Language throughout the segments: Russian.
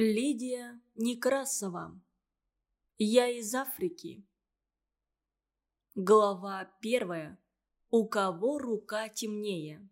Лидия Некрасова. Я из Африки. Глава первая. У кого рука темнее?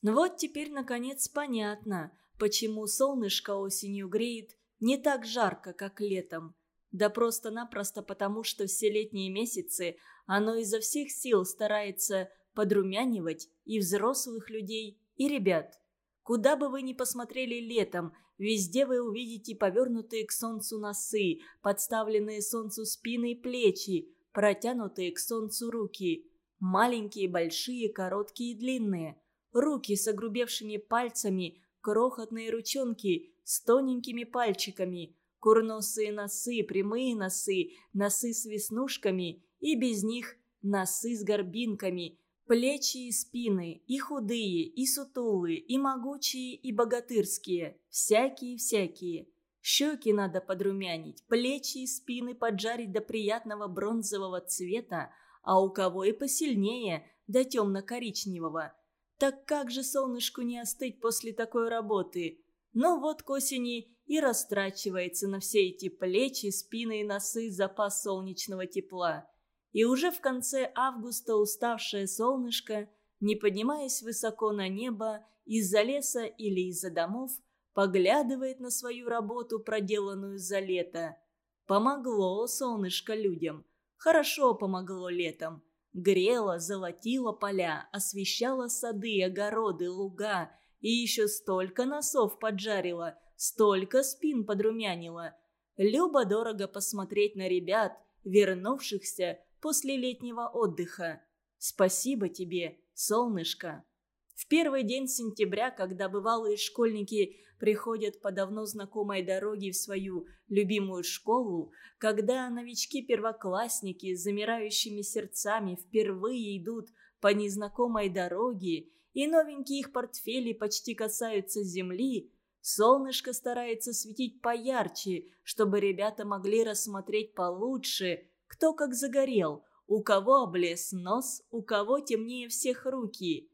Вот теперь, наконец, понятно, почему солнышко осенью греет не так жарко, как летом. Да просто-напросто потому, что все летние месяцы оно изо всех сил старается подрумянивать и взрослых людей, и ребят. Куда бы вы ни посмотрели летом, везде вы увидите повернутые к солнцу носы, подставленные солнцу спины и плечи, протянутые к солнцу руки. Маленькие, большие, короткие и длинные. Руки с огрубевшими пальцами, крохотные ручонки с тоненькими пальчиками, курносые носы, прямые носы, носы с веснушками и без них носы с горбинками – Плечи и спины, и худые, и сутулые, и могучие, и богатырские, всякие-всякие. Щеки надо подрумянить, плечи и спины поджарить до приятного бронзового цвета, а у кого и посильнее, до темно-коричневого. Так как же солнышку не остыть после такой работы? Но вот к осени и растрачивается на все эти плечи, спины и носы запас солнечного тепла. И уже в конце августа уставшее солнышко, не поднимаясь высоко на небо, из-за леса или из-за домов, поглядывает на свою работу, проделанную за лето. Помогло солнышко людям. Хорошо помогло летом. Грело, золотило поля, освещало сады, огороды, луга. И еще столько носов поджарило, столько спин подрумянило. Любо-дорого посмотреть на ребят, вернувшихся после летнего отдыха. Спасибо тебе, солнышко. В первый день сентября, когда бывалые школьники приходят по давно знакомой дороге в свою любимую школу, когда новички-первоклассники с замирающими сердцами впервые идут по незнакомой дороге, и новенькие их портфели почти касаются земли, солнышко старается светить поярче, чтобы ребята могли рассмотреть получше – кто как загорел, у кого облез нос, у кого темнее всех руки.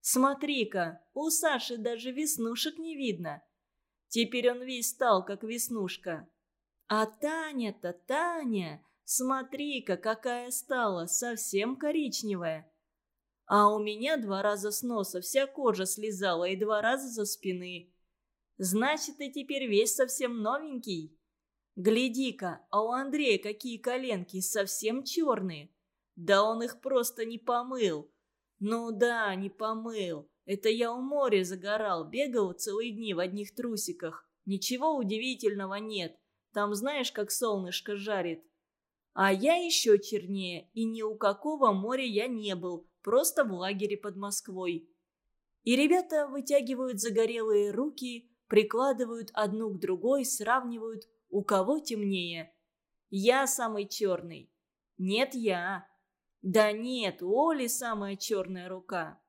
Смотри-ка, у Саши даже веснушек не видно. Теперь он весь стал, как веснушка. А Таня-то, Таня, смотри-ка, какая стала, совсем коричневая. А у меня два раза с носа вся кожа слезала и два раза за спины. Значит, ты теперь весь совсем новенький. Гляди-ка, а у Андрея какие коленки, совсем черные. Да он их просто не помыл. Ну да, не помыл. Это я у моря загорал, бегал целые дни в одних трусиках. Ничего удивительного нет. Там знаешь, как солнышко жарит. А я еще чернее, и ни у какого моря я не был, просто в лагере под Москвой. И ребята вытягивают загорелые руки, прикладывают одну к другой, сравнивают, у кого темнее? Я самый черный. Нет, я. Да нет, у Оли самая черная рука.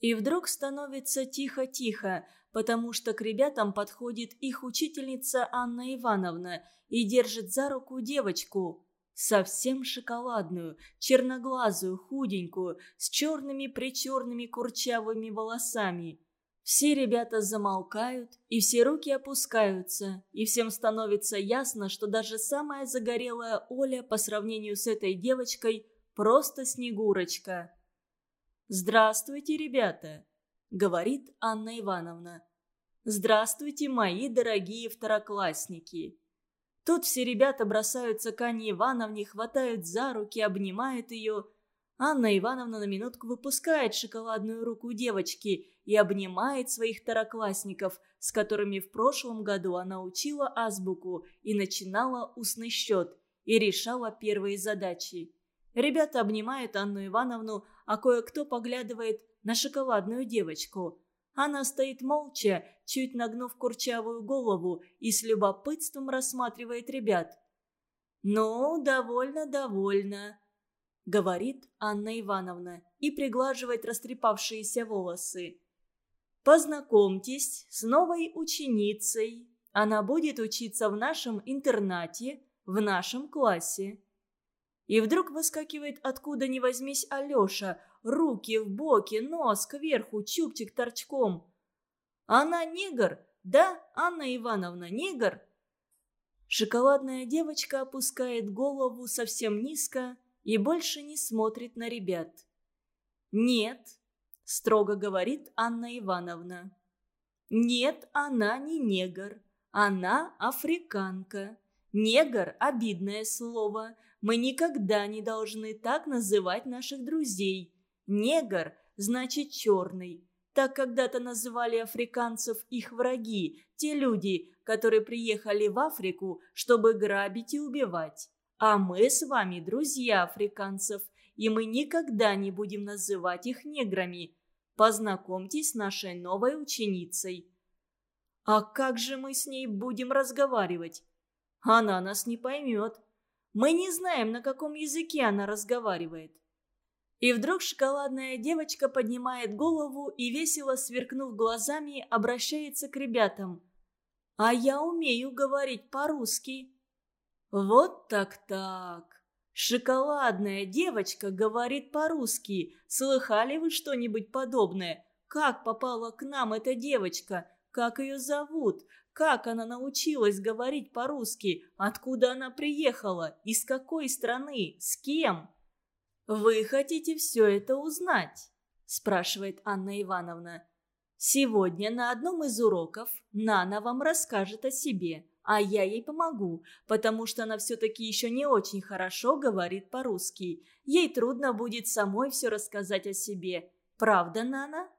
И вдруг становится тихо-тихо, потому что к ребятам подходит их учительница Анна Ивановна и держит за руку девочку. Совсем шоколадную, черноглазую, худенькую, с черными-причерными курчавыми волосами. Все ребята замолкают, и все руки опускаются, и всем становится ясно, что даже самая загорелая Оля по сравнению с этой девочкой просто снегурочка. «Здравствуйте, ребята!» — говорит Анна Ивановна. «Здравствуйте, мои дорогие второклассники!» Тут все ребята бросаются к Анне Ивановне, хватают за руки, обнимают ее – Анна Ивановна на минутку выпускает шоколадную руку девочки и обнимает своих второклассников, с которыми в прошлом году она учила азбуку и начинала устный счет и решала первые задачи. Ребята обнимают Анну Ивановну, а кое-кто поглядывает на шоколадную девочку. Она стоит молча, чуть нагнув курчавую голову и с любопытством рассматривает ребят. «Ну, довольно, довольно», говорит Анна Ивановна и приглаживает растрепавшиеся волосы. Познакомьтесь с новой ученицей. Она будет учиться в нашем интернате, в нашем классе. И вдруг выскакивает откуда ни возьмись Алеша, руки в боки, нос кверху, чубчик торчком. Она негр, Да, Анна Ивановна, негр?» Шоколадная девочка опускает голову совсем низко и больше не смотрит на ребят. «Нет», — строго говорит Анна Ивановна. «Нет, она не негр. Она африканка. Негр – обидное слово. Мы никогда не должны так называть наших друзей. Негр – значит черный. Так когда-то называли африканцев их враги, те люди, которые приехали в Африку, чтобы грабить и убивать. А мы с вами друзья африканцев, и мы никогда не будем называть их неграми. Познакомьтесь с нашей новой ученицей. А как же мы с ней будем разговаривать? Она нас не поймет. Мы не знаем, на каком языке она разговаривает. И вдруг шоколадная девочка поднимает голову и, весело сверкнув глазами, обращается к ребятам. «А я умею говорить по-русски». «Вот так-так. Шоколадная девочка говорит по-русски. Слыхали вы что-нибудь подобное? Как попала к нам эта девочка? Как ее зовут? Как она научилась говорить по-русски? Откуда она приехала? Из какой страны? С кем?» «Вы хотите все это узнать?» – спрашивает Анна Ивановна. «Сегодня на одном из уроков Нана вам расскажет о себе, а я ей помогу, потому что она все-таки еще не очень хорошо говорит по-русски. Ей трудно будет самой все рассказать о себе. Правда, Нана?»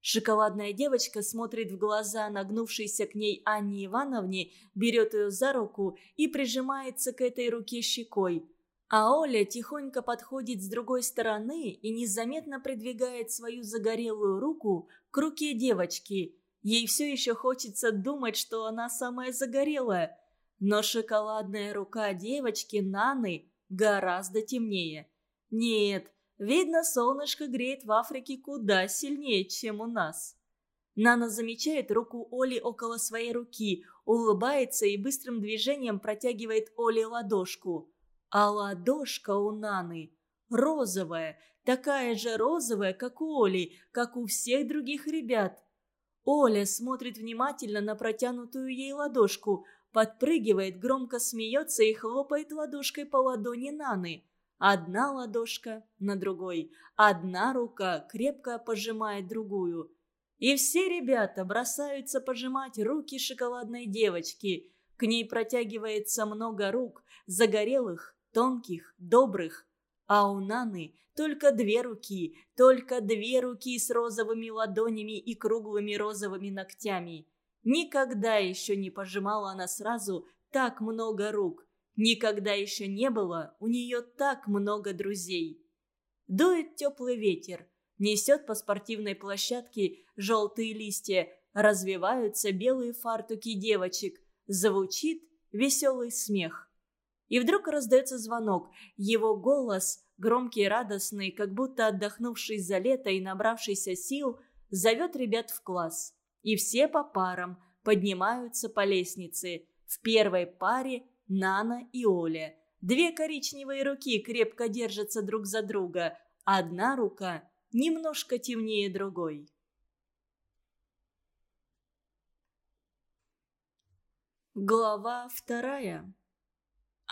Шоколадная девочка смотрит в глаза нагнувшейся к ней Анне Ивановне, берет ее за руку и прижимается к этой руке щекой. А Оля тихонько подходит с другой стороны и незаметно придвигает свою загорелую руку к руке девочки. Ей все еще хочется думать, что она самая загорелая. Но шоколадная рука девочки Наны гораздо темнее. Нет, видно, солнышко греет в Африке куда сильнее, чем у нас. Нана замечает руку Оли около своей руки, улыбается и быстрым движением протягивает Оле ладошку. А ладошка у Наны розовая, такая же розовая, как у Оли, как у всех других ребят. Оля смотрит внимательно на протянутую ей ладошку, подпрыгивает, громко смеется и хлопает ладошкой по ладони Наны. Одна ладошка на другой, одна рука крепко пожимает другую. И все ребята бросаются пожимать руки шоколадной девочки. К ней протягивается много рук, загорелых, тонких, добрых. А у Наны только две руки, только две руки с розовыми ладонями и круглыми розовыми ногтями. Никогда еще не пожимала она сразу так много рук. Никогда еще не было у нее так много друзей. Дует теплый ветер, несет по спортивной площадке желтые листья, развиваются белые фартуки девочек, звучит веселый смех. И вдруг раздается звонок. Его голос, громкий и радостный, как будто отдохнувший за лето и набравшийся сил, зовет ребят в класс. И все по парам поднимаются по лестнице. В первой паре Нана и Оля. Две коричневые руки крепко держатся друг за друга. Одна рука немножко темнее другой. Глава вторая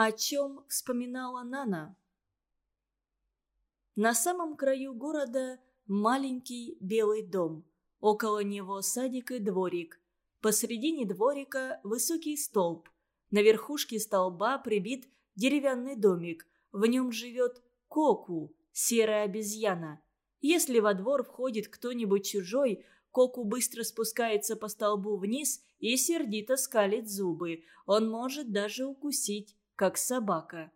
о чем вспоминала Нана? На самом краю города маленький белый дом. Около него садик и дворик. Посредине дворика высокий столб. На верхушке столба прибит деревянный домик. В нем живет Коку, серая обезьяна. Если во двор входит кто-нибудь чужой, Коку быстро спускается по столбу вниз и сердито скалит зубы. Он может даже укусить как собака.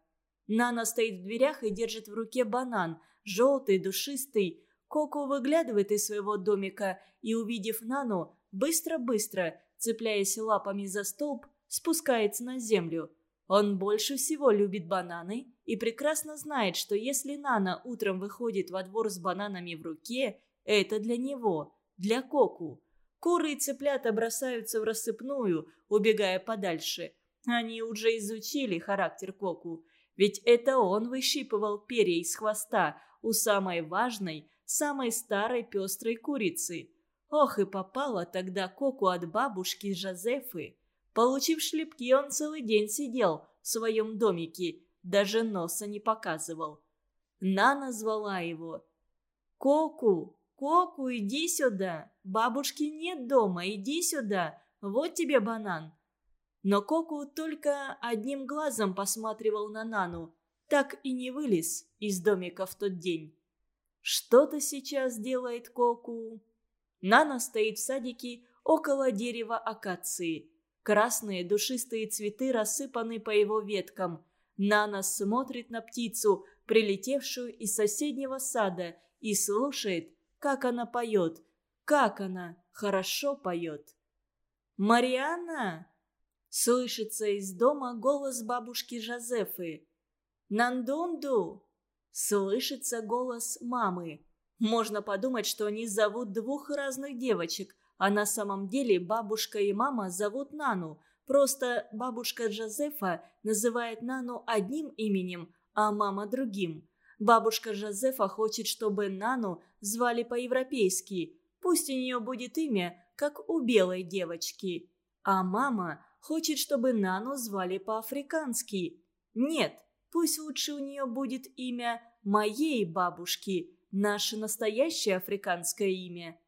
Нана стоит в дверях и держит в руке банан, желтый, душистый. Коко выглядывает из своего домика и, увидев Нану, быстро-быстро, цепляясь лапами за столб, спускается на землю. Он больше всего любит бананы и прекрасно знает, что если Нана утром выходит во двор с бананами в руке, это для него, для Коку. Куры и цыплята бросаются в рассыпную, убегая подальше – они уже изучили характер Коку, ведь это он выщипывал перья из хвоста у самой важной, самой старой пестрой курицы. Ох, и попала тогда Коку от бабушки Жозефы. Получив шлепки, он целый день сидел в своем домике, даже носа не показывал. Нана звала его. «Коку, Коку, иди сюда! Бабушки нет дома, иди сюда! Вот тебе банан!» Но Коку только одним глазом посматривал на Нану, так и не вылез из домика в тот день. Что-то сейчас делает Коку. Нана стоит в садике около дерева акации. Красные душистые цветы рассыпаны по его веткам. Нана смотрит на птицу, прилетевшую из соседнего сада, и слушает, как она поет, как она хорошо поет. «Марианна!» — слышится из дома голос бабушки Жозефы. «Нандунду!» — слышится голос мамы. Можно подумать, что они зовут двух разных девочек, а на самом деле бабушка и мама зовут Нану. Просто бабушка Джозефа называет Нану одним именем, а мама другим. Бабушка Жозефа хочет, чтобы Нану звали по-европейски. Пусть у нее будет имя, как у белой девочки. А мама хочет, чтобы Нану звали по-африкански. Нет, пусть лучше у нее будет имя моей бабушки – наше настоящее африканское имя.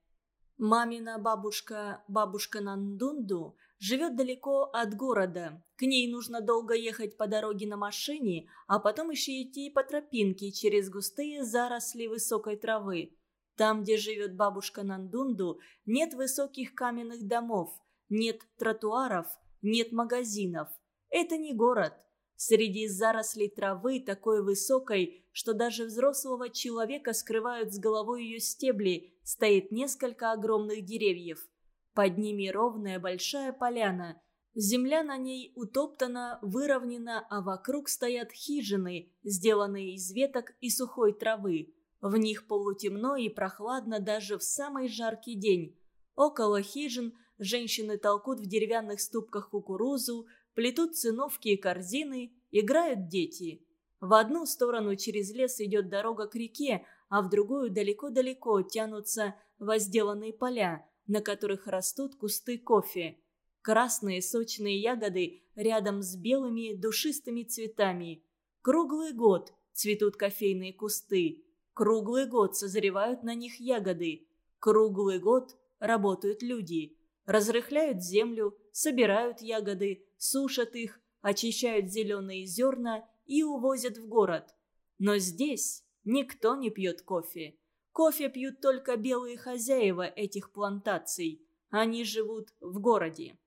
Мамина бабушка, бабушка Нандунду, живет далеко от города. К ней нужно долго ехать по дороге на машине, а потом еще идти по тропинке через густые заросли высокой травы. Там, где живет бабушка Нандунду, нет высоких каменных домов, нет тротуаров, нет магазинов. Это не город. Среди зарослей травы, такой высокой, что даже взрослого человека скрывают с головой ее стебли, стоит несколько огромных деревьев. Под ними ровная большая поляна. Земля на ней утоптана, выровнена, а вокруг стоят хижины, сделанные из веток и сухой травы. В них полутемно и прохладно даже в самый жаркий день. Около хижин женщины толкут в деревянных ступках кукурузу, плетут циновки и корзины, играют дети. В одну сторону через лес идет дорога к реке, а в другую далеко-далеко тянутся возделанные поля, на которых растут кусты кофе. Красные сочные ягоды рядом с белыми душистыми цветами. Круглый год цветут кофейные кусты. Круглый год созревают на них ягоды. Круглый год работают люди. Разрыхляют землю, собирают ягоды, сушат их, очищают зеленые зерна и увозят в город. Но здесь никто не пьет кофе. Кофе пьют только белые хозяева этих плантаций. Они живут в городе.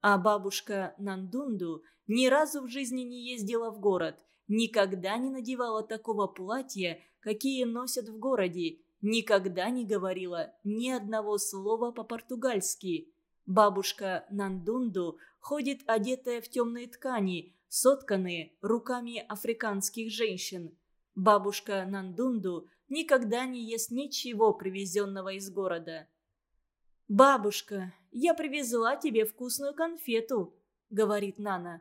А бабушка Нандунду ни разу в жизни не ездила в город, никогда не надевала такого платья, какие носят в городе, никогда не говорила ни одного слова по-португальски. Бабушка Нандунду ходит одетая в темные ткани, сотканные руками африканских женщин. Бабушка Нандунду никогда не ест ничего, привезенного из города. «Бабушка, я привезла тебе вкусную конфету», — говорит Нана.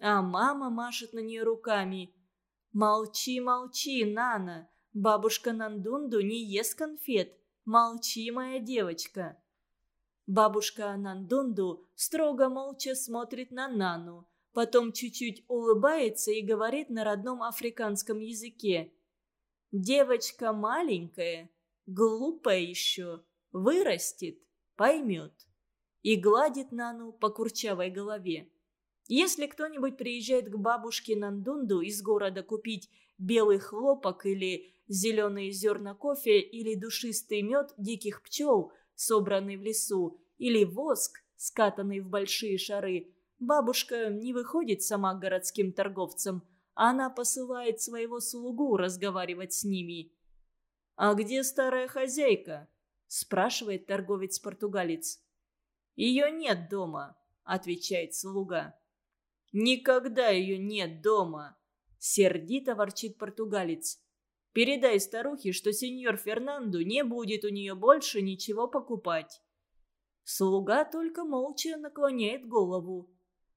А мама машет на нее руками. «Молчи, молчи, Нана. Бабушка Нандунду не ест конфет. Молчи, моя девочка». Бабушка Нандунду строго молча смотрит на Нану, потом чуть-чуть улыбается и говорит на родном африканском языке. «Девочка маленькая, глупая еще, вырастет, поймет». И гладит Нану по курчавой голове. Если кто-нибудь приезжает к бабушке Нандунду из города купить белый хлопок или зеленые зерна кофе или душистый мед диких пчел – собранный в лесу, или воск, скатанный в большие шары, бабушка не выходит сама к городским торговцам, а она посылает своего слугу разговаривать с ними. «А где старая хозяйка?» – спрашивает торговец-португалец. «Ее нет дома», – отвечает слуга. «Никогда ее нет дома», – сердито ворчит португалец. Передай старухе, что сеньор Фернандо не будет у нее больше ничего покупать». Слуга только молча наклоняет голову.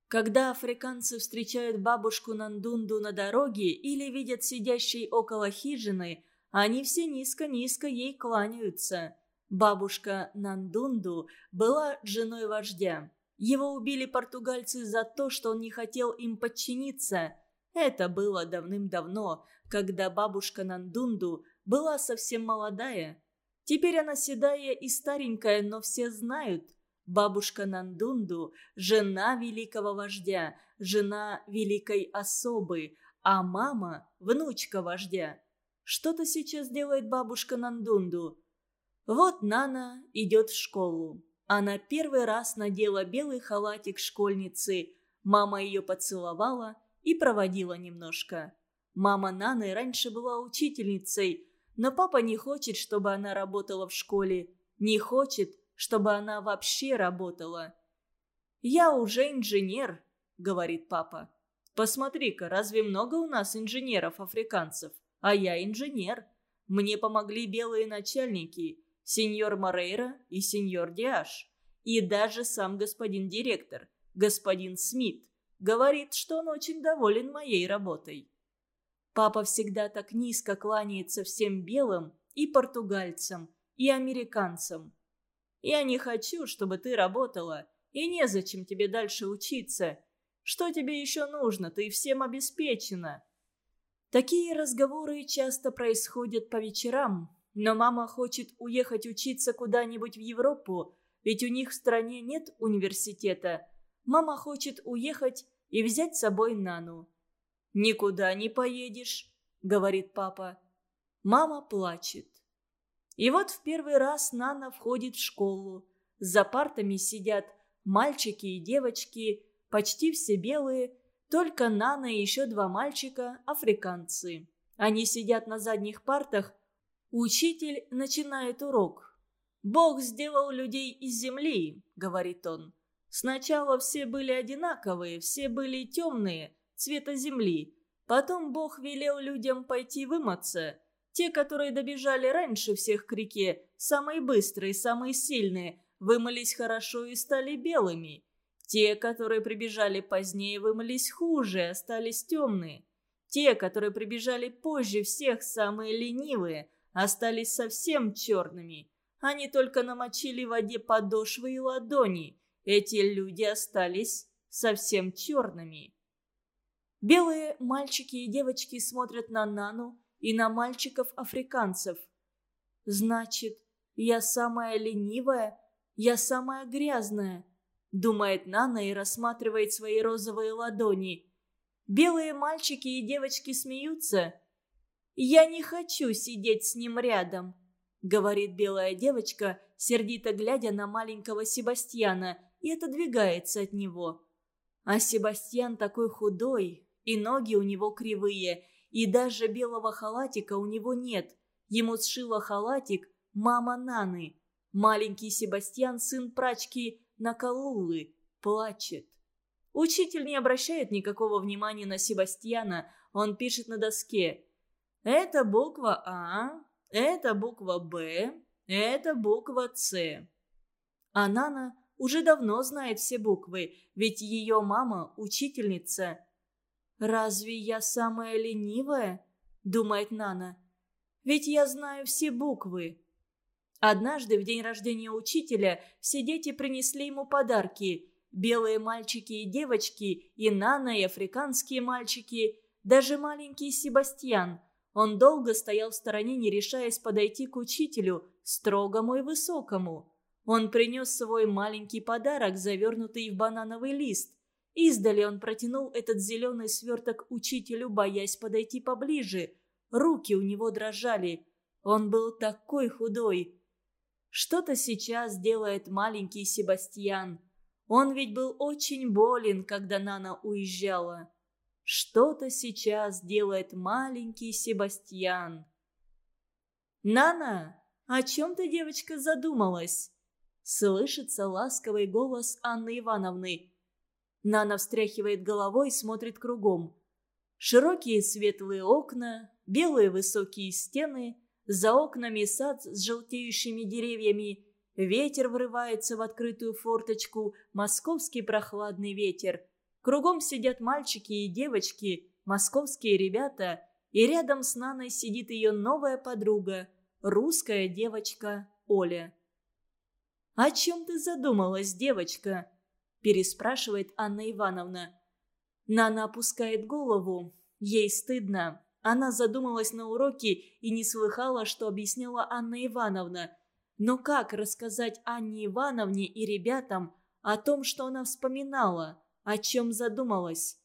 Когда африканцы встречают бабушку Нандунду на дороге или видят сидящей около хижины, они все низко-низко ей кланяются. Бабушка Нандунду была женой вождя. Его убили португальцы за то, что он не хотел им подчиниться. Это было давным-давно, когда бабушка Нандунду была совсем молодая. Теперь она седая и старенькая, но все знают. Бабушка Нандунду – жена великого вождя, жена великой особы, а мама – внучка вождя. Что-то сейчас делает бабушка Нандунду. Вот Нана идет в школу. Она первый раз надела белый халатик школьницы. Мама ее поцеловала и проводила немножко. Мама Наны раньше была учительницей, но папа не хочет, чтобы она работала в школе. Не хочет, чтобы она вообще работала. «Я уже инженер», — говорит папа. «Посмотри-ка, разве много у нас инженеров-африканцев? А я инженер. Мне помогли белые начальники, сеньор Морейра и сеньор Диаш. И даже сам господин директор, господин Смит, говорит, что он очень доволен моей работой». Папа всегда так низко кланяется всем белым и португальцам, и американцам. Я не хочу, чтобы ты работала, и незачем тебе дальше учиться. Что тебе еще нужно? Ты всем обеспечена». Такие разговоры часто происходят по вечерам, но мама хочет уехать учиться куда-нибудь в Европу, ведь у них в стране нет университета. Мама хочет уехать и взять с собой Нану. «Никуда не поедешь», — говорит папа. Мама плачет. И вот в первый раз Нана входит в школу. За партами сидят мальчики и девочки, почти все белые, только Нана и еще два мальчика – африканцы. Они сидят на задних партах. Учитель начинает урок. «Бог сделал людей из земли», – говорит он. «Сначала все были одинаковые, все были темные, цвета земли. Потом Бог велел людям пойти вымыться. Те, которые добежали раньше всех к реке, самые быстрые, самые сильные, вымылись хорошо и стали белыми. Те, которые прибежали позднее, вымылись хуже, остались темные. Те, которые прибежали позже всех, самые ленивые, остались совсем черными. Они только намочили в воде подошвы и ладони. Эти люди остались совсем черными. Белые мальчики и девочки смотрят на Нану и на мальчиков-африканцев. «Значит, я самая ленивая, я самая грязная», — думает Нана и рассматривает свои розовые ладони. Белые мальчики и девочки смеются. «Я не хочу сидеть с ним рядом», — говорит белая девочка, сердито глядя на маленького Себастьяна, и отодвигается от него. А Себастьян такой худой, и ноги у него кривые, и даже белого халатика у него нет. Ему сшила халатик мама Наны. Маленький Себастьян, сын прачки Накалулы, плачет. Учитель не обращает никакого внимания на Себастьяна, он пишет на доске. Это буква А, это буква Б, это буква С. А Нана уже давно знает все буквы, ведь ее мама – учительница. «Разве я самая ленивая?» – думает Нана. «Ведь я знаю все буквы». Однажды, в день рождения учителя, все дети принесли ему подарки. Белые мальчики и девочки, и Нана, и африканские мальчики, даже маленький Себастьян. Он долго стоял в стороне, не решаясь подойти к учителю, строгому и высокому. Он принес свой маленький подарок, завернутый в банановый лист. Издали он протянул этот зеленый сверток учителю, боясь подойти поближе. Руки у него дрожали. Он был такой худой. Что-то сейчас делает маленький Себастьян. Он ведь был очень болен, когда Нана уезжала. Что-то сейчас делает маленький Себастьян. «Нана, о чем ты, девочка, задумалась?» Слышится ласковый голос Анны Ивановны. Нана встряхивает головой и смотрит кругом. Широкие светлые окна, белые высокие стены, за окнами сад с желтеющими деревьями. Ветер врывается в открытую форточку, московский прохладный ветер. Кругом сидят мальчики и девочки, московские ребята, и рядом с Наной сидит ее новая подруга, русская девочка Оля. «О чем ты задумалась, девочка?» – переспрашивает Анна Ивановна. Нана опускает голову. Ей стыдно. Она задумалась на уроке и не слыхала, что объясняла Анна Ивановна. Но как рассказать Анне Ивановне и ребятам о том, что она вспоминала, о чем задумалась?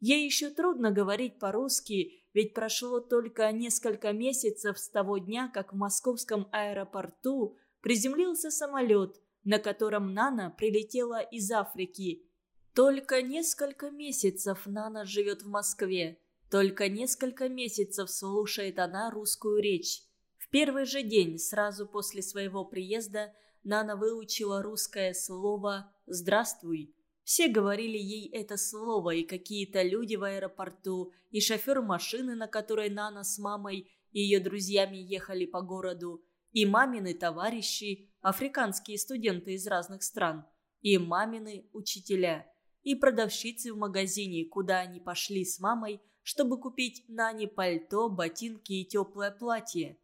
Ей еще трудно говорить по-русски, ведь прошло только несколько месяцев с того дня, как в московском аэропорту приземлился самолет, на котором Нана прилетела из Африки. Только несколько месяцев Нана живет в Москве. Только несколько месяцев слушает она русскую речь. В первый же день, сразу после своего приезда, Нана выучила русское слово «здравствуй». Все говорили ей это слово, и какие-то люди в аэропорту, и шофер машины, на которой Нана с мамой и ее друзьями ехали по городу, и мамины товарищи, африканские студенты из разных стран, и мамины учителя, и продавщицы в магазине, куда они пошли с мамой, чтобы купить Нане пальто, ботинки и теплое платье.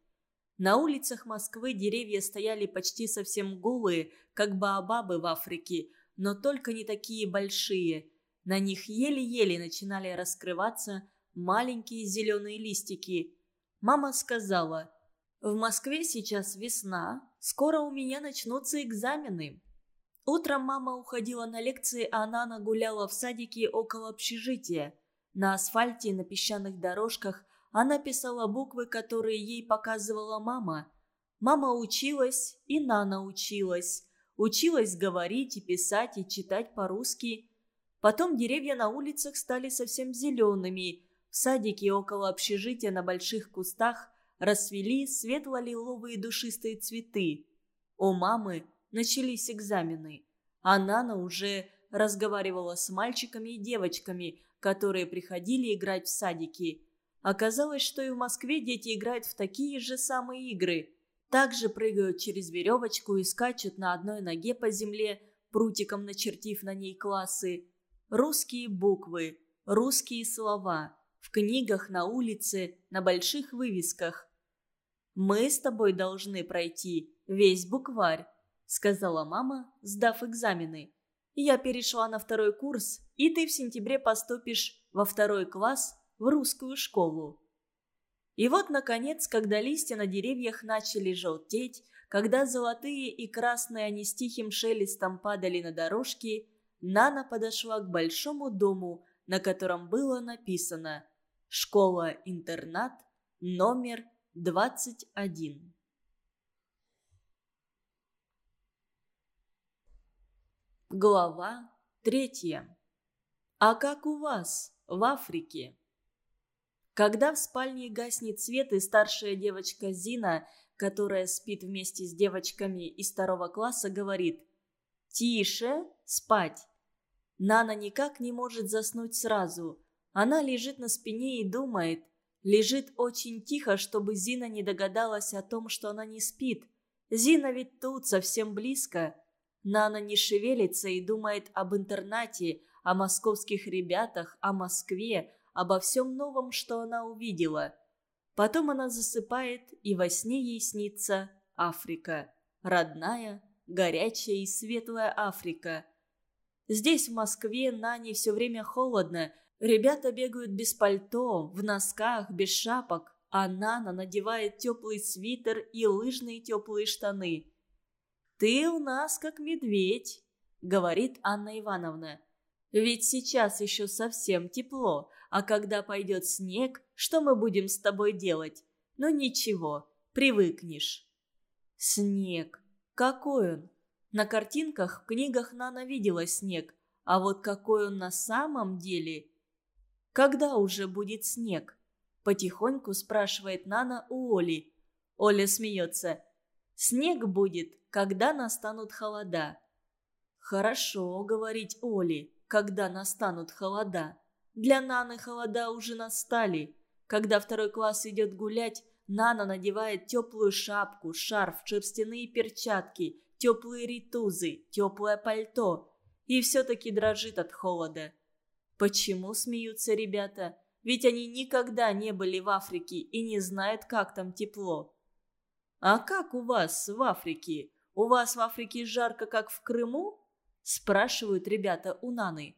На улицах Москвы деревья стояли почти совсем голые, как баобабы в Африке, но только не такие большие. На них еле-еле начинали раскрываться маленькие зеленые листики. Мама сказала, «В Москве сейчас весна, скоро у меня начнутся экзамены». Утром мама уходила на лекции, а она нагуляла в садике около общежития. На асфальте и на песчаных дорожках она писала буквы, которые ей показывала мама. Мама училась, и Нана училась. Училась говорить и писать и читать по-русски. Потом деревья на улицах стали совсем зелеными. В садике около общежития на больших кустах расцвели светло-лиловые душистые цветы. У мамы начались экзамены. А Нана уже разговаривала с мальчиками и девочками, которые приходили играть в садики. Оказалось, что и в Москве дети играют в такие же самые игры. Также прыгают через веревочку и скачут на одной ноге по земле, прутиком начертив на ней классы. Русские буквы, русские слова. В книгах, на улице, на больших вывесках. «Мы с тобой должны пройти весь букварь», — сказала мама, сдав экзамены. «Я перешла на второй курс, и ты в сентябре поступишь во второй класс в русскую школу. И вот, наконец, когда листья на деревьях начали желтеть, когда золотые и красные они с тихим шелестом падали на дорожки, Нана подошла к большому дому, на котором было написано «Школа-интернат номер 21». Глава третья. А как у вас в Африке? Когда в спальне гаснет свет, и старшая девочка Зина, которая спит вместе с девочками из второго класса, говорит «Тише, спать». Нана никак не может заснуть сразу. Она лежит на спине и думает. Лежит очень тихо, чтобы Зина не догадалась о том, что она не спит. Зина ведь тут, совсем близко. Нана не шевелится и думает об интернате, о московских ребятах, о Москве, обо всем новом, что она увидела. Потом она засыпает, и во сне ей снится Африка. Родная, горячая и светлая Африка. Здесь, в Москве, Нане все время холодно. Ребята бегают без пальто, в носках, без шапок, а Нана надевает теплый свитер и лыжные теплые штаны. «Ты у нас как медведь», — говорит Анна Ивановна. «Ведь сейчас еще совсем тепло, а когда пойдет снег, что мы будем с тобой делать? Ну ничего, привыкнешь. Снег. Какой он? На картинках, в книгах Нана видела снег, а вот какой он на самом деле? Когда уже будет снег? Потихоньку спрашивает Нана у Оли. Оля смеется. Снег будет, когда настанут холода. Хорошо говорить Оле, когда настанут холода. Для Наны холода уже настали. Когда второй класс идет гулять, Нана надевает теплую шапку, шарф, шерстяные перчатки, теплые ритузы, теплое пальто. И все-таки дрожит от холода. Почему смеются ребята? Ведь они никогда не были в Африке и не знают, как там тепло. «А как у вас в Африке? у вас в Африке жарко, как в Крыму?» – спрашивают ребята у Наны.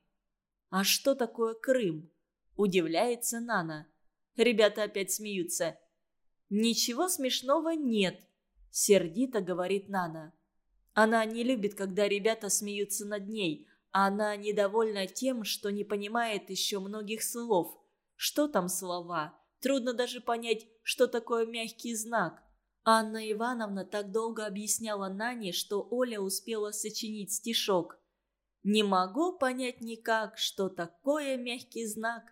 «А что такое Крым?» – удивляется Нана. Ребята опять смеются. «Ничего смешного нет», – сердито говорит Нана. Она не любит, когда ребята смеются над ней, она недовольна тем, что не понимает еще многих слов. Что там слова? Трудно даже понять, что такое мягкий знак. Анна Ивановна так долго объясняла Нане, что Оля успела сочинить стишок. «Не могу понять никак, что такое мягкий знак».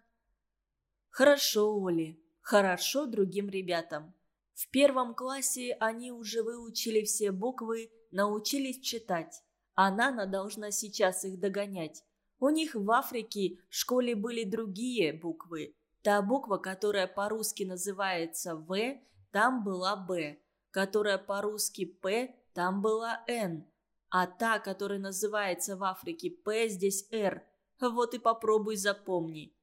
Хорошо, Оле, хорошо другим ребятам. В первом классе они уже выучили все буквы научились читать, а Нана должна сейчас их догонять. У них в Африке в школе были другие буквы. Та буква, которая по-русски называется «В», там была «Б», которая по-русски «П», там была «Н», а та, которая называется в Африке «П», здесь «Р». Вот и попробуй запомни.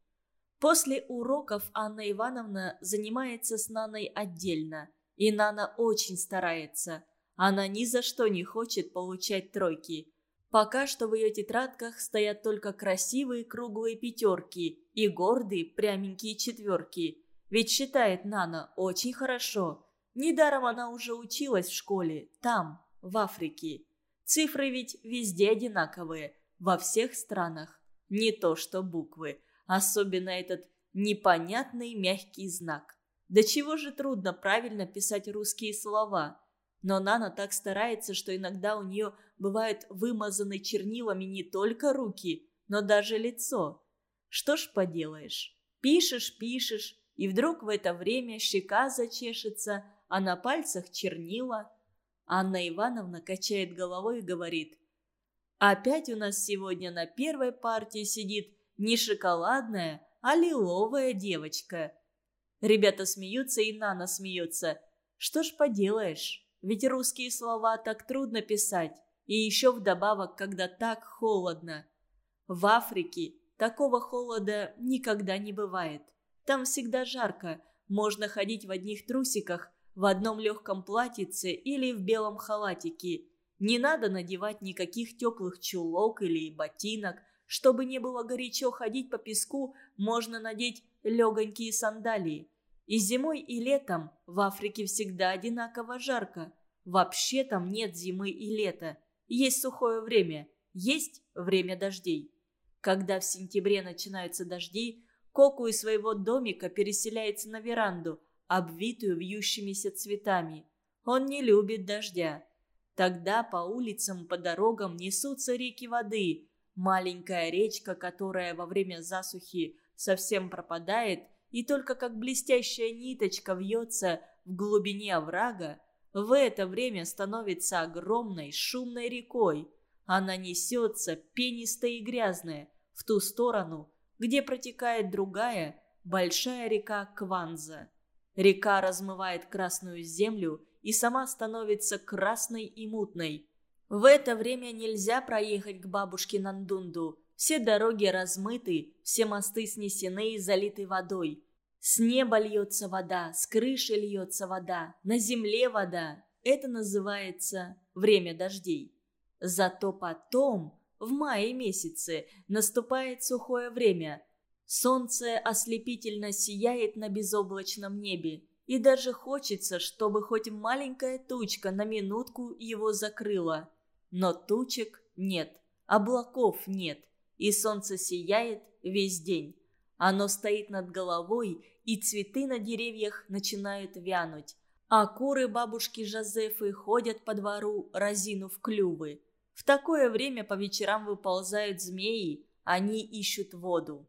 После уроков Анна Ивановна занимается с Наной отдельно, и Нана очень старается – она ни за что не хочет получать тройки. Пока что в ее тетрадках стоят только красивые круглые пятерки и гордые пряменькие четверки. Ведь считает Нана очень хорошо. Недаром она уже училась в школе, там, в Африке. Цифры ведь везде одинаковые, во всех странах. Не то что буквы, особенно этот непонятный мягкий знак. До чего же трудно правильно писать русские слова – но Нана так старается, что иногда у нее бывают вымазаны чернилами не только руки, но даже лицо. Что ж поделаешь? Пишешь, пишешь, и вдруг в это время щека зачешется, а на пальцах чернила. Анна Ивановна качает головой и говорит. «Опять у нас сегодня на первой партии сидит не шоколадная, а лиловая девочка». Ребята смеются, и Нана смеется. «Что ж поделаешь?» Ведь русские слова так трудно писать, и еще вдобавок, когда так холодно. В Африке такого холода никогда не бывает. Там всегда жарко, можно ходить в одних трусиках, в одном легком платьице или в белом халатике. Не надо надевать никаких теплых чулок или ботинок. Чтобы не было горячо ходить по песку, можно надеть легонькие сандалии. И зимой, и летом в Африке всегда одинаково жарко. Вообще там нет зимы и лета. Есть сухое время, есть время дождей. Когда в сентябре начинаются дожди, Коку из своего домика переселяется на веранду, обвитую вьющимися цветами. Он не любит дождя. Тогда по улицам, по дорогам несутся реки воды. Маленькая речка, которая во время засухи совсем пропадает, и только как блестящая ниточка вьется в глубине оврага, в это время становится огромной шумной рекой. Она несется, пенистая и грязная, в ту сторону, где протекает другая, большая река Кванза. Река размывает красную землю и сама становится красной и мутной. В это время нельзя проехать к бабушке Нандунду. Все дороги размыты, все мосты снесены и залиты водой. С неба льется вода, с крыши льется вода, на земле вода. Это называется время дождей. Зато потом, в мае месяце, наступает сухое время. Солнце ослепительно сияет на безоблачном небе. И даже хочется, чтобы хоть маленькая тучка на минутку его закрыла. Но тучек нет, облаков нет, и солнце сияет весь день. Оно стоит над головой и цветы на деревьях начинают вянуть. А куры бабушки Жозефы ходят по двору, разинув клювы. В такое время по вечерам выползают змеи, они ищут воду.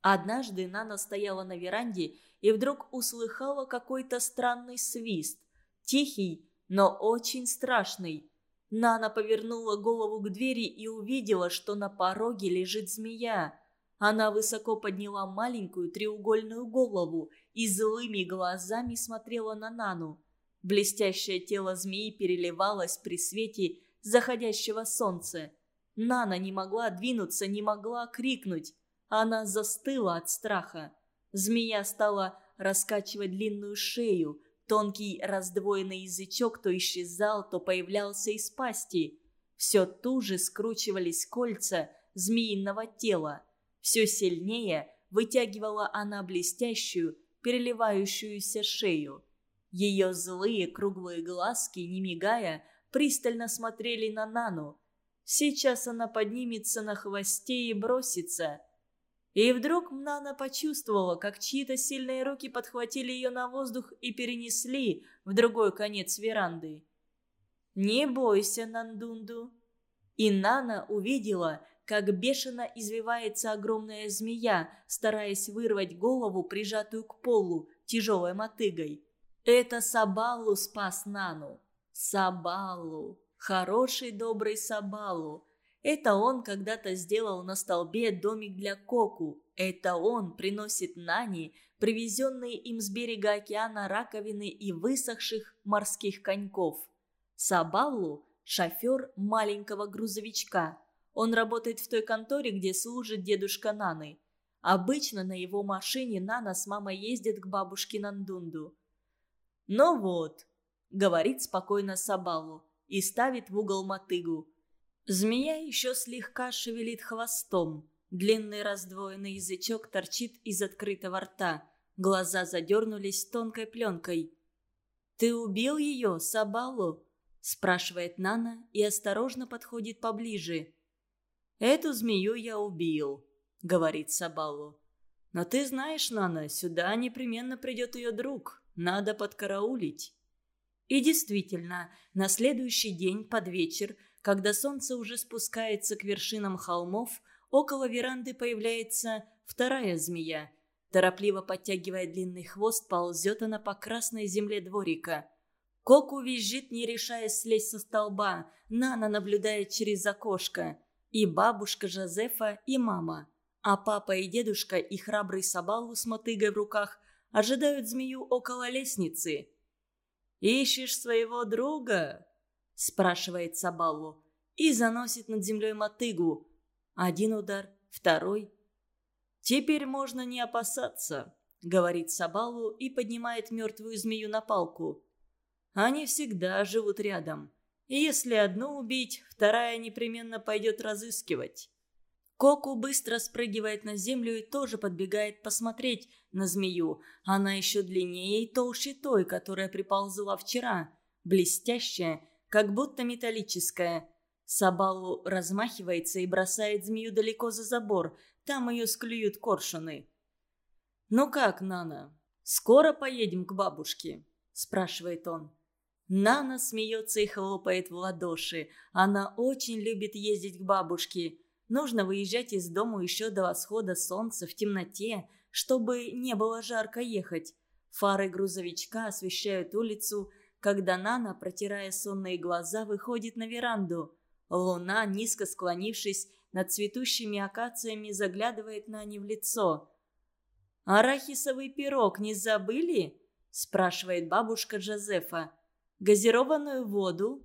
Однажды Нана стояла на веранде и вдруг услыхала какой-то странный свист. Тихий, но очень страшный. Нана повернула голову к двери и увидела, что на пороге лежит змея. Она высоко подняла маленькую треугольную голову и злыми глазами смотрела на Нану. Блестящее тело змеи переливалось при свете заходящего солнца. Нана не могла двинуться, не могла крикнуть. Она застыла от страха. Змея стала раскачивать длинную шею, Тонкий раздвоенный язычок то исчезал, то появлялся из пасти. Все туже скручивались кольца змеиного тела. Все сильнее вытягивала она блестящую, переливающуюся шею. Ее злые круглые глазки, не мигая, пристально смотрели на Нану. Сейчас она поднимется на хвосте и бросится. И вдруг Нана почувствовала, как чьи-то сильные руки подхватили ее на воздух и перенесли в другой конец веранды. «Не бойся, Нандунду!» И Нана увидела, как бешено извивается огромная змея, стараясь вырвать голову, прижатую к полу, тяжелой мотыгой. Это Сабалу спас Нану. Сабалу. Хороший добрый Сабалу. Это он когда-то сделал на столбе домик для Коку. Это он приносит Нани привезенные им с берега океана раковины и высохших морских коньков. Сабалу – шофер маленького грузовичка. Он работает в той конторе, где служит дедушка Наны. Обычно на его машине Нана с мамой ездит к бабушке Нандунду. «Ну вот», — говорит спокойно Сабалу и ставит в угол мотыгу. Змея еще слегка шевелит хвостом. Длинный раздвоенный язычок торчит из открытого рта. Глаза задернулись тонкой пленкой. «Ты убил ее, Сабалу?» – спрашивает Нана и осторожно подходит поближе. «Эту змею я убил», — говорит Сабалу. «Но ты знаешь, Нана, сюда непременно придет ее друг. Надо подкараулить». И действительно, на следующий день под вечер, когда солнце уже спускается к вершинам холмов, около веранды появляется вторая змея. Торопливо подтягивая длинный хвост, ползет она по красной земле дворика. Коку визжит, не решаясь слезть со столба. Нана наблюдает через окошко. И бабушка Жозефа, и мама. А папа и дедушка и храбрый Сабалу с мотыгой в руках ожидают змею около лестницы. «Ищешь своего друга?» – спрашивает Сабалу. И заносит над землей мотыгу. Один удар, второй. «Теперь можно не опасаться», – говорит Сабалу и поднимает мертвую змею на палку. «Они всегда живут рядом». И если одну убить, вторая непременно пойдет разыскивать. Коку быстро спрыгивает на землю и тоже подбегает посмотреть на змею. Она еще длиннее и толще той, которая приползла вчера. Блестящая, как будто металлическая. Сабалу размахивается и бросает змею далеко за забор. Там ее склюют коршуны. «Ну как, Нана, скоро поедем к бабушке?» – спрашивает он. Нана смеется и хлопает в ладоши. Она очень любит ездить к бабушке. Нужно выезжать из дома еще до восхода солнца в темноте, чтобы не было жарко ехать. Фары грузовичка освещают улицу, когда Нана, протирая сонные глаза, выходит на веранду. Луна, низко склонившись над цветущими акациями, заглядывает Нане в лицо. «Арахисовый пирог не забыли?» – спрашивает бабушка Джозефа газированную воду.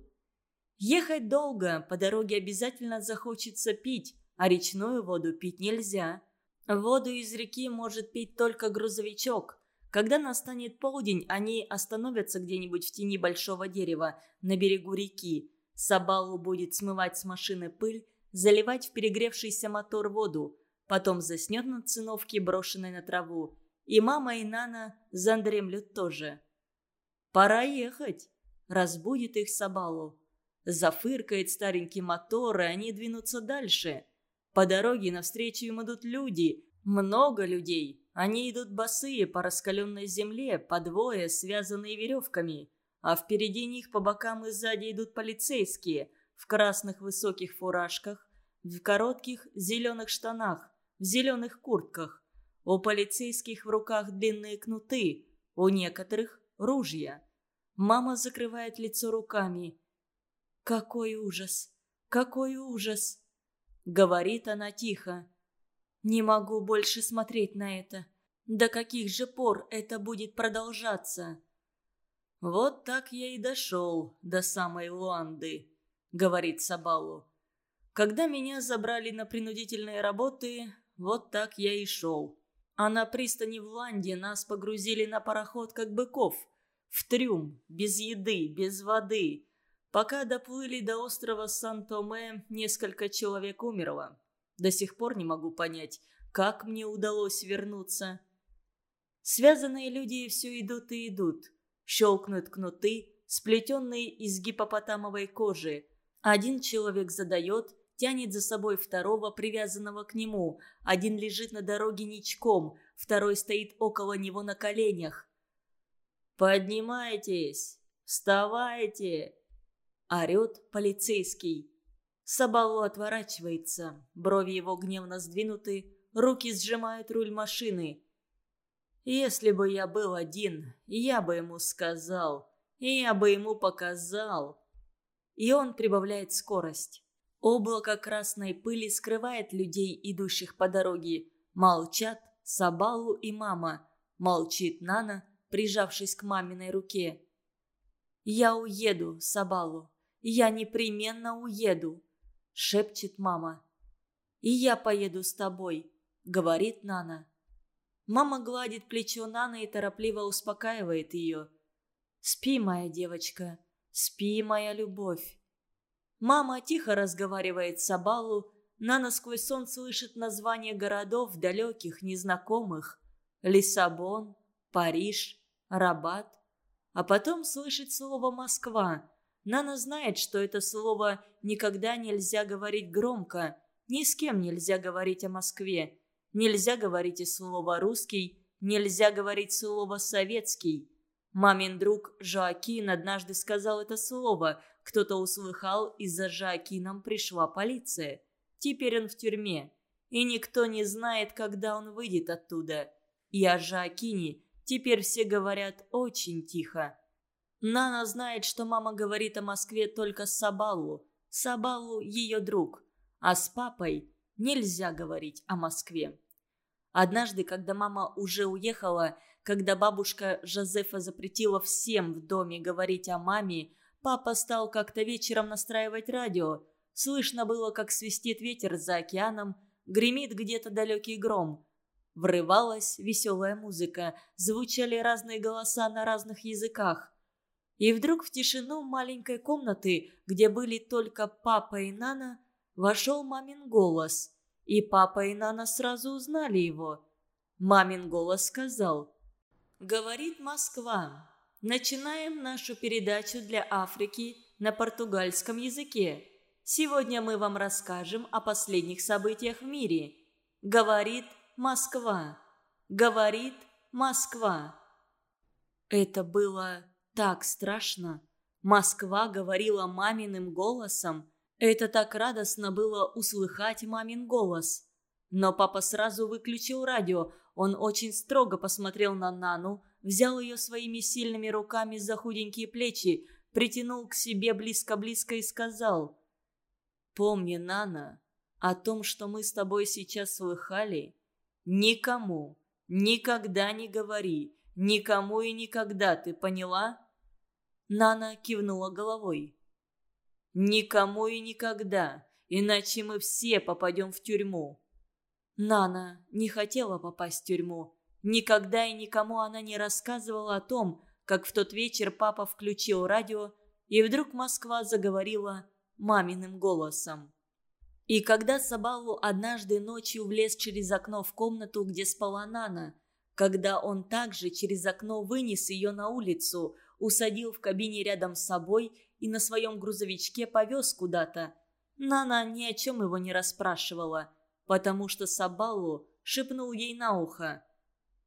Ехать долго, по дороге обязательно захочется пить, а речную воду пить нельзя. Воду из реки может пить только грузовичок. Когда настанет полдень, они остановятся где-нибудь в тени большого дерева на берегу реки. Сабалу будет смывать с машины пыль, заливать в перегревшийся мотор воду. Потом заснет на циновке, брошенной на траву. И мама, и Нана задремлют тоже. «Пора ехать», разбудит их Сабалу. Зафыркает старенький мотор, и они двинутся дальше. По дороге навстречу им идут люди, много людей. Они идут босые по раскаленной земле, по двое, связанные веревками. А впереди них по бокам и сзади идут полицейские в красных высоких фуражках, в коротких зеленых штанах, в зеленых куртках. У полицейских в руках длинные кнуты, у некоторых – ружья. Мама закрывает лицо руками. «Какой ужас! Какой ужас!» Говорит она тихо. «Не могу больше смотреть на это. До каких же пор это будет продолжаться?» «Вот так я и дошел до самой Луанды», — говорит Сабалу. «Когда меня забрали на принудительные работы, вот так я и шел. А на пристани в Ланде нас погрузили на пароход, как быков. В трюм, без еды, без воды. Пока доплыли до острова Сан-Томе, несколько человек умерло. До сих пор не могу понять, как мне удалось вернуться. Связанные люди все идут и идут. Щелкнут кнуты, сплетенные из гипопотамовой кожи. Один человек задает, тянет за собой второго, привязанного к нему. Один лежит на дороге ничком, второй стоит около него на коленях. «Поднимайтесь! Вставайте!» Орет полицейский. Сабалу отворачивается, брови его гневно сдвинуты, руки сжимают руль машины. «Если бы я был один, я бы ему сказал, я бы ему показал». И он прибавляет скорость. Облако красной пыли скрывает людей, идущих по дороге. Молчат Сабалу и мама. Молчит Нана, прижавшись к маминой руке. «Я уеду, Сабалу. Я непременно уеду», — шепчет мама. «И я поеду с тобой», — говорит Нана. Мама гладит плечо Наны и торопливо успокаивает ее. «Спи, моя девочка, спи, моя любовь». Мама тихо разговаривает с Абалу. Нана сквозь сон слышит названия городов, далеких, незнакомых. Лиссабон, Париж, Рабат. А потом слышит слово «Москва». Нана знает, что это слово никогда нельзя говорить громко. Ни с кем нельзя говорить о Москве. Нельзя говорить и слово «русский», нельзя говорить слово «советский». Мамин друг Жоакин однажды сказал это слово. Кто-то услыхал, и за Жоакином пришла полиция. Теперь он в тюрьме. И никто не знает, когда он выйдет оттуда. И о Жоакине теперь все говорят очень тихо. Нана знает, что мама говорит о Москве только с Сабалу. Сабалу – ее друг. А с папой нельзя говорить о Москве. Однажды, когда мама уже уехала, когда бабушка Жозефа запретила всем в доме говорить о маме, папа стал как-то вечером настраивать радио. Слышно было, как свистит ветер за океаном, гремит где-то далекий гром. Врывалась веселая музыка, звучали разные голоса на разных языках. И вдруг в тишину маленькой комнаты, где были только папа и Нана, вошел мамин голос. И папа и Нана сразу узнали его. Мамин голос сказал – Говорит Москва. Начинаем нашу передачу для Африки на португальском языке. Сегодня мы вам расскажем о последних событиях в мире. Говорит Москва. Говорит Москва. Это было так страшно. Москва говорила маминым голосом. Это так радостно было услыхать мамин голос. Но папа сразу выключил радио. Он очень строго посмотрел на Нану, взял ее своими сильными руками за худенькие плечи, притянул к себе близко-близко и сказал «Помни, Нана, о том, что мы с тобой сейчас слыхали, никому, никогда не говори, никому и никогда, ты поняла?» Нана кивнула головой. «Никому и никогда, иначе мы все попадем в тюрьму. Нана не хотела попасть в тюрьму. Никогда и никому она не рассказывала о том, как в тот вечер папа включил радио, и вдруг Москва заговорила маминым голосом. И когда Сабалу однажды ночью влез через окно в комнату, где спала Нана, когда он также через окно вынес ее на улицу, усадил в кабине рядом с собой и на своем грузовичке повез куда-то, Нана ни о чем его не расспрашивала – потому что Сабалу шепнул ей на ухо.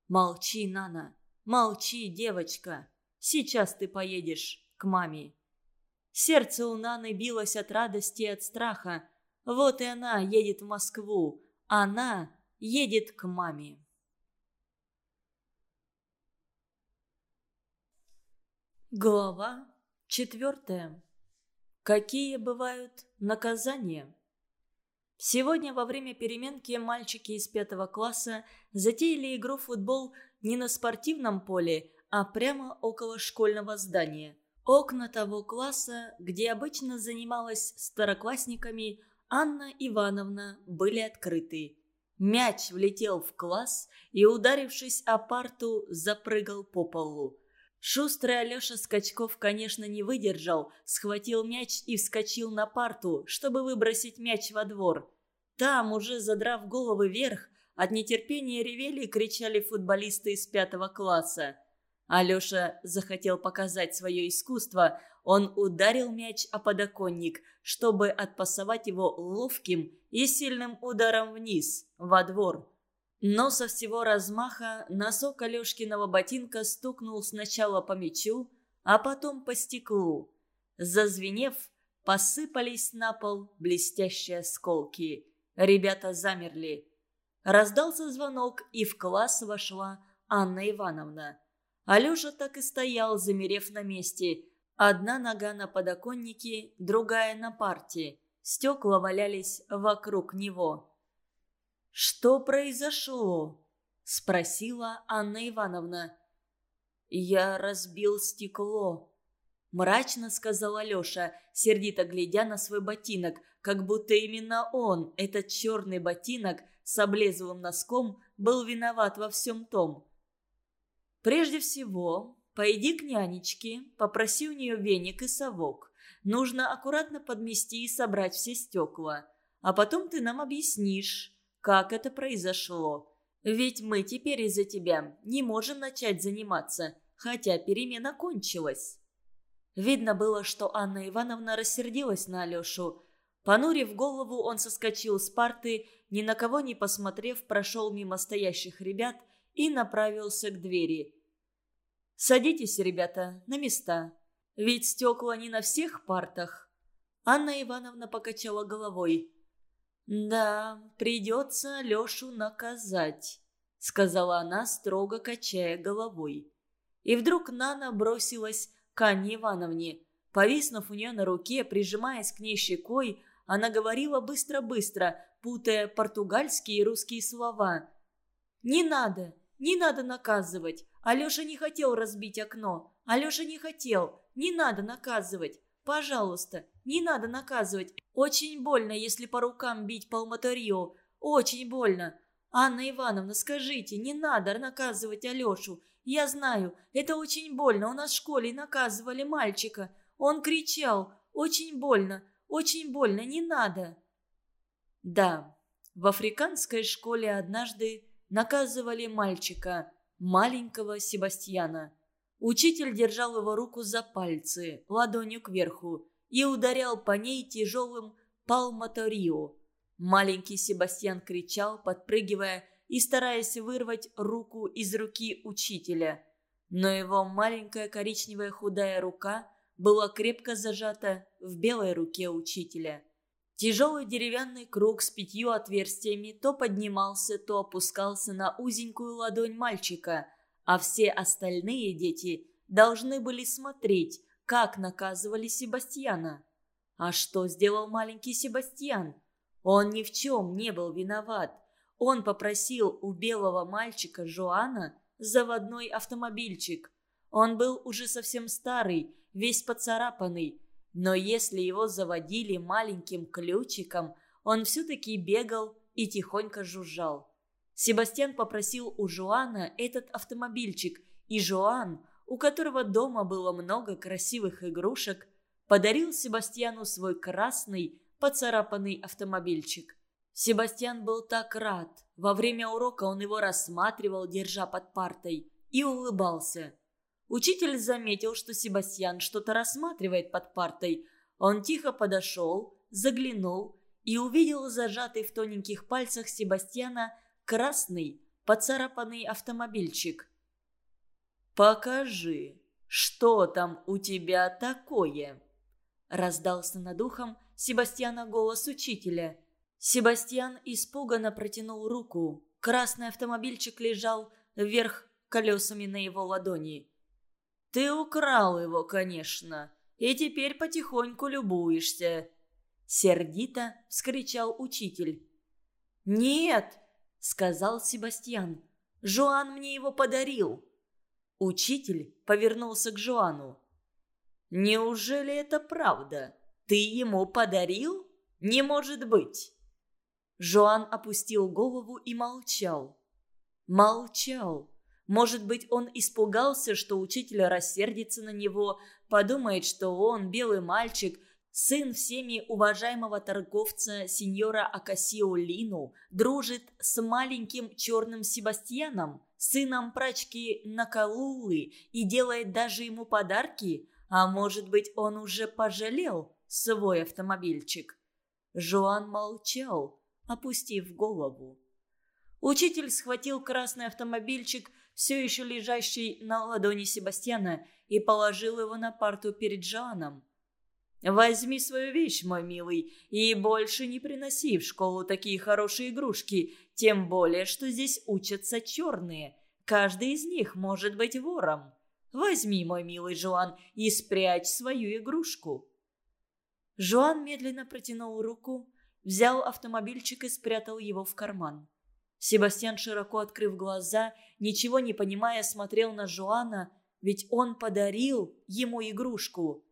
«Молчи, Нана, молчи, девочка, сейчас ты поедешь к маме». Сердце у Наны билось от радости и от страха. Вот и она едет в Москву. Она едет к маме. Глава четвертая. Какие бывают наказания? Сегодня во время переменки мальчики из пятого класса затеяли игру в футбол не на спортивном поле, а прямо около школьного здания. Окна того класса, где обычно занималась староклассниками Анна Ивановна, были открыты. Мяч влетел в класс и, ударившись о парту, запрыгал по полу. Шустрый Алеша Скачков, конечно, не выдержал, схватил мяч и вскочил на парту, чтобы выбросить мяч во двор. Там, уже задрав головы вверх, от нетерпения ревели и кричали футболисты из пятого класса. Алеша захотел показать свое искусство, он ударил мяч о подоконник, чтобы отпасовать его ловким и сильным ударом вниз, во двор. Но со всего размаха носок Алешкиного ботинка стукнул сначала по мячу, а потом по стеклу. Зазвенев, посыпались на пол блестящие осколки. Ребята замерли. Раздался звонок, и в класс вошла Анна Ивановна. Алеша так и стоял, замерев на месте. Одна нога на подоконнике, другая на парте. Стекла валялись вокруг него. «Что произошло?» – спросила Анна Ивановна. «Я разбил стекло», – мрачно сказал Алеша, сердито глядя на свой ботинок, как будто именно он, этот черный ботинок с облезлым носком, был виноват во всем том. «Прежде всего, пойди к нянечке, попроси у нее веник и совок. Нужно аккуратно подмести и собрать все стекла. А потом ты нам объяснишь, как это произошло. Ведь мы теперь из-за тебя не можем начать заниматься, хотя перемена кончилась». Видно было, что Анна Ивановна рассердилась на Алешу. Понурив голову, он соскочил с парты, ни на кого не посмотрев, прошел мимо стоящих ребят и направился к двери. «Садитесь, ребята, на места. Ведь стекла не на всех партах». Анна Ивановна покачала головой. «Да, придется Лешу наказать», — сказала она, строго качая головой. И вдруг Нана бросилась к Анне Ивановне. Повиснув у нее на руке, прижимаясь к ней щекой, она говорила быстро-быстро, путая португальские и русские слова. «Не надо, не надо наказывать. Алеша не хотел разбить окно. Алеша не хотел. Не надо наказывать. Пожалуйста, не надо наказывать. Очень больно, если по рукам бить полмотарью. Очень больно. Анна Ивановна, скажите, не надо наказывать Алешу. Я знаю, это очень больно. У нас в школе наказывали мальчика. Он кричал. Очень больно, очень больно, не надо. Да, в африканской школе однажды наказывали мальчика, маленького Себастьяна. Учитель держал его руку за пальцы, ладонью кверху, и ударял по ней тяжелым палматорио. Маленький Себастьян кричал, подпрыгивая и стараясь вырвать руку из руки учителя. Но его маленькая коричневая худая рука была крепко зажата в белой руке учителя. Тяжелый деревянный круг с пятью отверстиями то поднимался, то опускался на узенькую ладонь мальчика – а все остальные дети должны были смотреть, как наказывали Себастьяна. А что сделал маленький Себастьян? Он ни в чем не был виноват. Он попросил у белого мальчика Жоана заводной автомобильчик. Он был уже совсем старый, весь поцарапанный. Но если его заводили маленьким ключиком, он все-таки бегал и тихонько жужжал. Себастьян попросил у Жуана этот автомобильчик, и Жуан, у которого дома было много красивых игрушек, подарил Себастьяну свой красный, поцарапанный автомобильчик. Себастьян был так рад. Во время урока он его рассматривал, держа под партой, и улыбался. Учитель заметил, что Себастьян что-то рассматривает под партой. Он тихо подошел, заглянул и увидел зажатый в тоненьких пальцах Себастьяна красный, поцарапанный автомобильчик. «Покажи, что там у тебя такое?» Раздался над ухом Себастьяна голос учителя. Себастьян испуганно протянул руку. Красный автомобильчик лежал вверх колесами на его ладони. «Ты украл его, конечно, и теперь потихоньку любуешься!» Сердито вскричал учитель. «Нет!» Сказал Себастьян. «Жоан мне его подарил». Учитель повернулся к Жоану. «Неужели это правда? Ты ему подарил? Не может быть!» Жоан опустил голову и молчал. Молчал. Может быть, он испугался, что учитель рассердится на него, подумает, что он, белый мальчик, сын всеми уважаемого торговца сеньора Акасио Лину, дружит с маленьким черным Себастьяном, сыном прачки Накалулы, и делает даже ему подарки, а может быть, он уже пожалел свой автомобильчик. Жуан молчал, опустив голову. Учитель схватил красный автомобильчик, все еще лежащий на ладони Себастьяна, и положил его на парту перед Жаном. «Возьми свою вещь, мой милый, и больше не приноси в школу такие хорошие игрушки, тем более, что здесь учатся черные. Каждый из них может быть вором. Возьми, мой милый Жуан, и спрячь свою игрушку». Жуан медленно протянул руку, взял автомобильчик и спрятал его в карман. Себастьян, широко открыв глаза, ничего не понимая, смотрел на Жуана, ведь он подарил ему игрушку.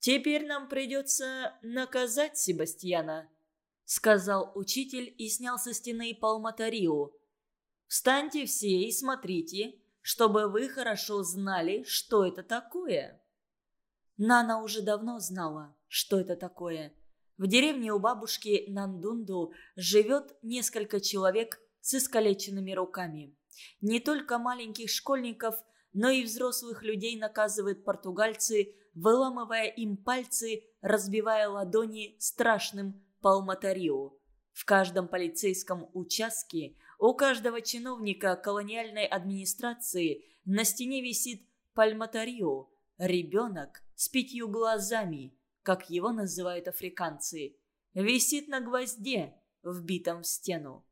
«Теперь нам придется наказать Себастьяна», — сказал учитель и снял со стены палматарию. «Встаньте все и смотрите, чтобы вы хорошо знали, что это такое». Нана уже давно знала, что это такое. В деревне у бабушки Нандунду живет несколько человек с искалеченными руками. Не только маленьких школьников, но и взрослых людей наказывают португальцы, выламывая им пальцы, разбивая ладони страшным палматарио. В каждом полицейском участке, у каждого чиновника колониальной администрации на стене висит пальматарио – ребенок с пятью глазами – как его называют африканцы, висит на гвозде, вбитом в стену.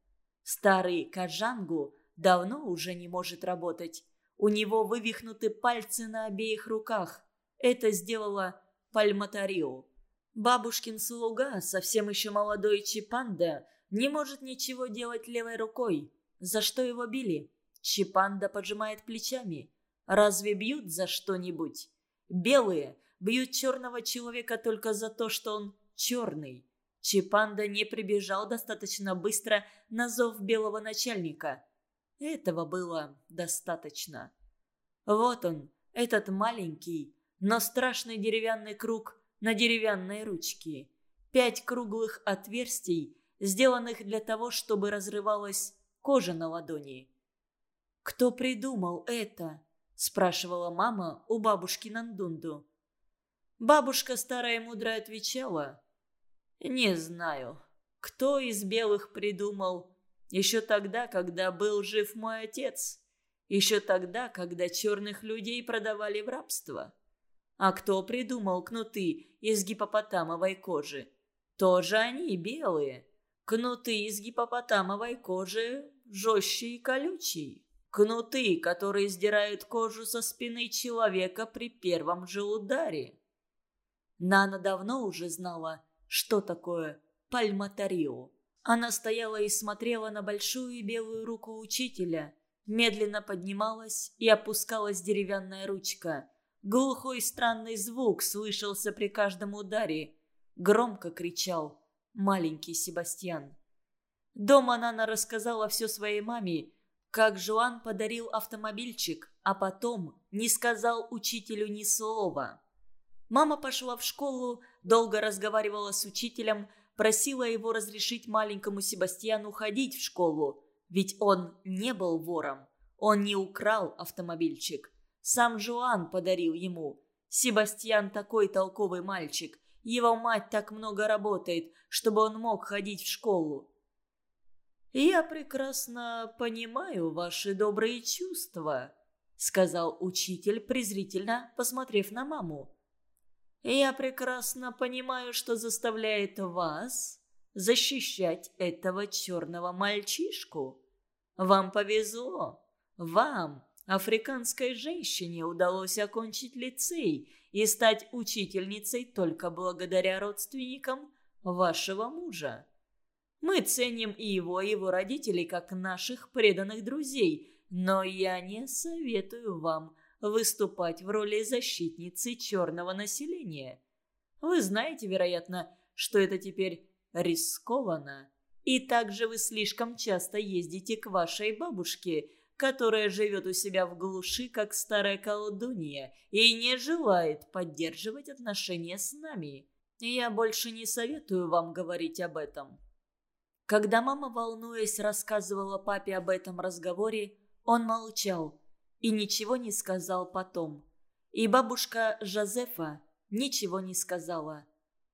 Старый Кажангу давно уже не может работать. У него вывихнуты пальцы на обеих руках. Это сделала Пальматарио. Бабушкин слуга, совсем еще молодой Чипанда, не может ничего делать левой рукой. За что его били? Чипанда поджимает плечами. Разве бьют за что-нибудь? Белые бьют черного человека только за то, что он черный. Чипанда не прибежал достаточно быстро на зов белого начальника. Этого было достаточно. Вот он, этот маленький, но страшный деревянный круг на деревянной ручке. Пять круглых отверстий, сделанных для того, чтобы разрывалась кожа на ладони. «Кто придумал это?» – спрашивала мама у бабушки Нандунду. Бабушка старая мудрая отвечала. «Не знаю, кто из белых придумал. Еще тогда, когда был жив мой отец. Еще тогда, когда черных людей продавали в рабство. А кто придумал кнуты из гипопотамовой кожи? Тоже они белые. Кнуты из гипопотамовой кожи жестче и колючие. Кнуты, которые сдирают кожу со спины человека при первом же ударе. Нана давно уже знала, что такое пальматарио. Она стояла и смотрела на большую белую руку учителя. Медленно поднималась и опускалась деревянная ручка. Глухой странный звук слышался при каждом ударе. Громко кричал маленький Себастьян. Дома Нана рассказала все своей маме, как Жуан подарил автомобильчик, а потом не сказал учителю ни слова. Мама пошла в школу, долго разговаривала с учителем, просила его разрешить маленькому Себастьяну ходить в школу, ведь он не был вором. Он не украл автомобильчик. Сам Жуан подарил ему. Себастьян такой толковый мальчик. Его мать так много работает, чтобы он мог ходить в школу. «Я прекрасно понимаю ваши добрые чувства», — сказал учитель, презрительно посмотрев на маму. Я прекрасно понимаю, что заставляет вас защищать этого черного мальчишку. Вам повезло. Вам, африканской женщине, удалось окончить лицей и стать учительницей только благодаря родственникам вашего мужа. Мы ценим и его, и его родителей как наших преданных друзей, но я не советую вам выступать в роли защитницы черного населения. Вы знаете, вероятно, что это теперь рискованно. И также вы слишком часто ездите к вашей бабушке, которая живет у себя в глуши, как старая колдунья, и не желает поддерживать отношения с нами. Я больше не советую вам говорить об этом». Когда мама, волнуясь, рассказывала папе об этом разговоре, он молчал и ничего не сказал потом. И бабушка Жозефа ничего не сказала.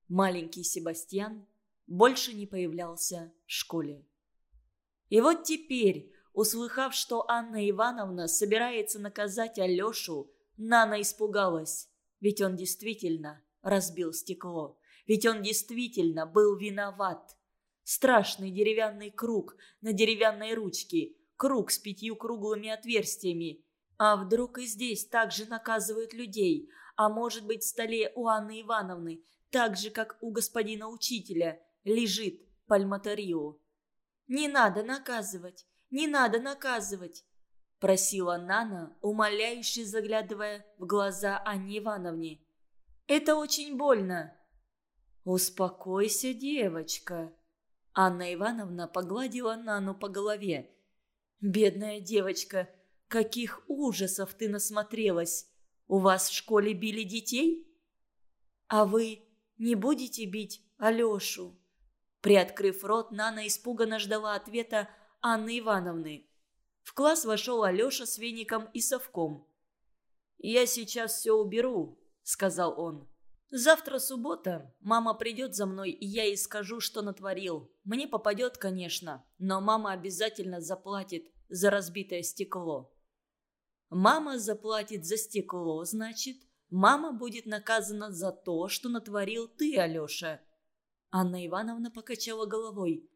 Маленький Себастьян больше не появлялся в школе. И вот теперь, услыхав, что Анна Ивановна собирается наказать Алешу, Нана испугалась, ведь он действительно разбил стекло, ведь он действительно был виноват. Страшный деревянный круг на деревянной ручке, круг с пятью круглыми отверстиями. А вдруг и здесь также наказывают людей, а может быть в столе у Анны Ивановны, так же, как у господина учителя, лежит пальматарио. «Не надо наказывать, не надо наказывать!» просила Нана, умоляюще заглядывая в глаза Анне Ивановне. «Это очень больно!» «Успокойся, девочка!» Анна Ивановна погладила Нану по голове. «Бедная девочка, каких ужасов ты насмотрелась! У вас в школе били детей?» «А вы не будете бить Алешу?» Приоткрыв рот, Нана испуганно ждала ответа Анны Ивановны. В класс вошел Алеша с веником и совком. «Я сейчас все уберу», — сказал он. Завтра суббота. Мама придет за мной, и я ей скажу, что натворил. Мне попадет, конечно, но мама обязательно заплатит за разбитое стекло. Мама заплатит за стекло, значит, мама будет наказана за то, что натворил ты, Алеша. Анна Ивановна покачала головой.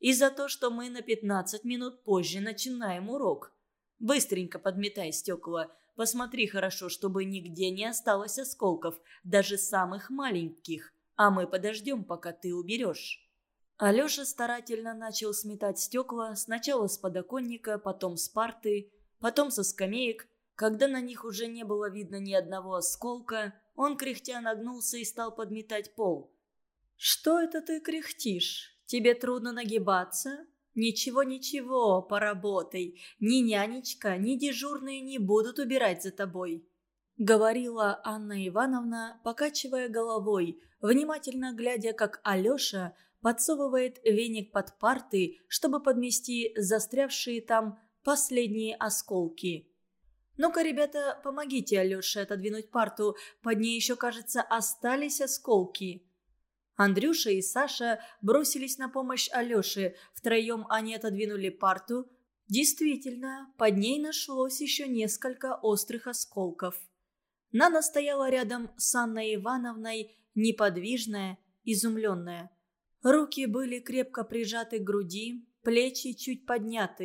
И за то, что мы на 15 минут позже начинаем урок. Быстренько подметай стекла, Посмотри хорошо, чтобы нигде не осталось осколков, даже самых маленьких. А мы подождем, пока ты уберешь». Алеша старательно начал сметать стекла, сначала с подоконника, потом с парты, потом со скамеек. Когда на них уже не было видно ни одного осколка, он кряхтя нагнулся и стал подметать пол. «Что это ты кряхтишь? Тебе трудно нагибаться?» «Ничего-ничего, поработай. Ни нянечка, ни дежурные не будут убирать за тобой», — говорила Анна Ивановна, покачивая головой, внимательно глядя, как Алеша подсовывает веник под парты, чтобы подмести застрявшие там последние осколки. «Ну-ка, ребята, помогите Алёше отодвинуть парту, под ней еще, кажется, остались осколки». Андрюша и Саша бросились на помощь Алёше. Втроем они отодвинули парту. Действительно, под ней нашлось еще несколько острых осколков. Нана стояла рядом с Анной Ивановной, неподвижная, изумленная. Руки были крепко прижаты к груди, плечи чуть подняты.